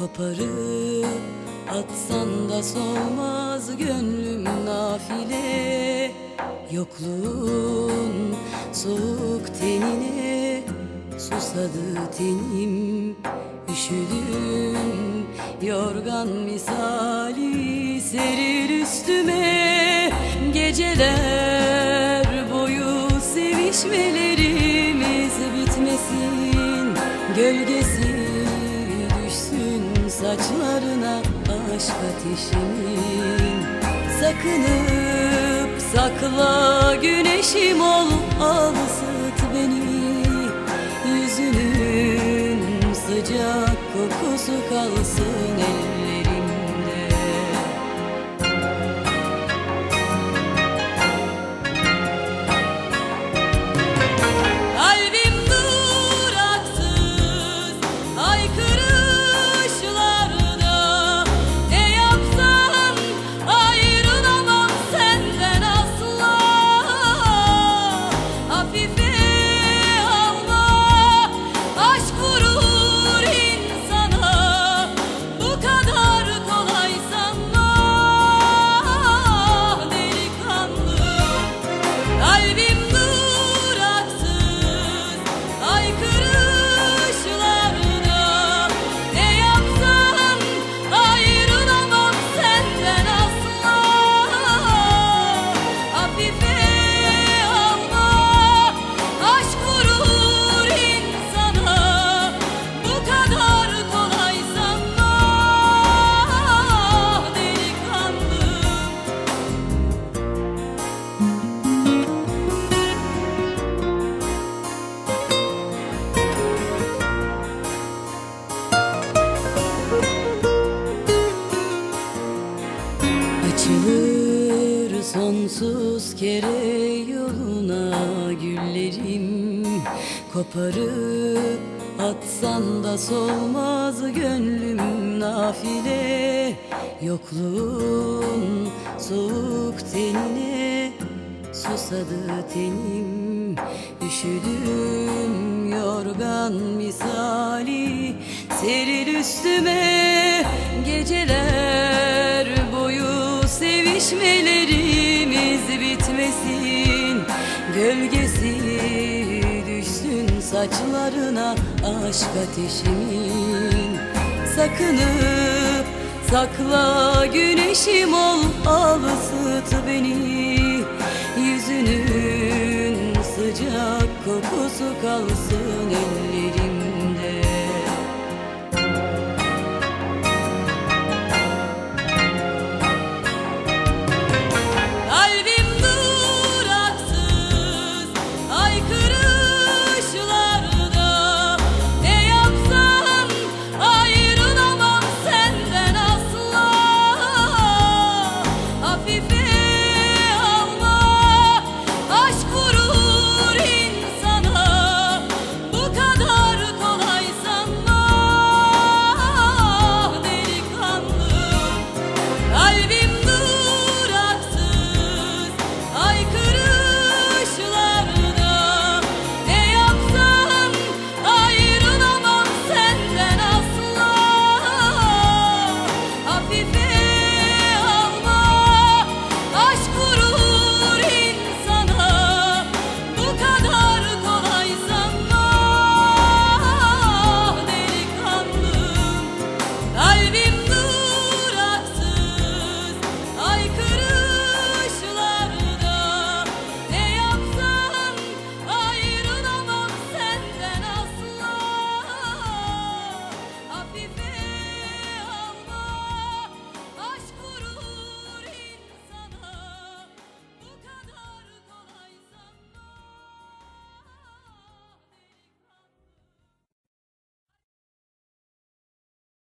Koparıp atsan da solmaz gönlüm nafile. Yokluğun soğuk tenine susadı tenim Üşüdüm yorgan misali seril üstüme. Geceler boyu sevişmelerimiz bitmesin Gölgesi saçlarına aşk ateşimin Sakınıp sakla güneşim ol al ısıt beni. Yüzünün sıcak kokusu kalsın ellerimde Açılır sonsuz kere yoluna güllerim. Koparıp atsan da solmaz gönlüm nafile. Yokluğun soğuk tenine susadı tenim. Üşüdüm yorgan misali seril üstüme Geceler saçlarına aşk ateşimin. Sakınıp sakla güneşim ol al ısıt beni. Yüzünün sıcak kokusu kalsın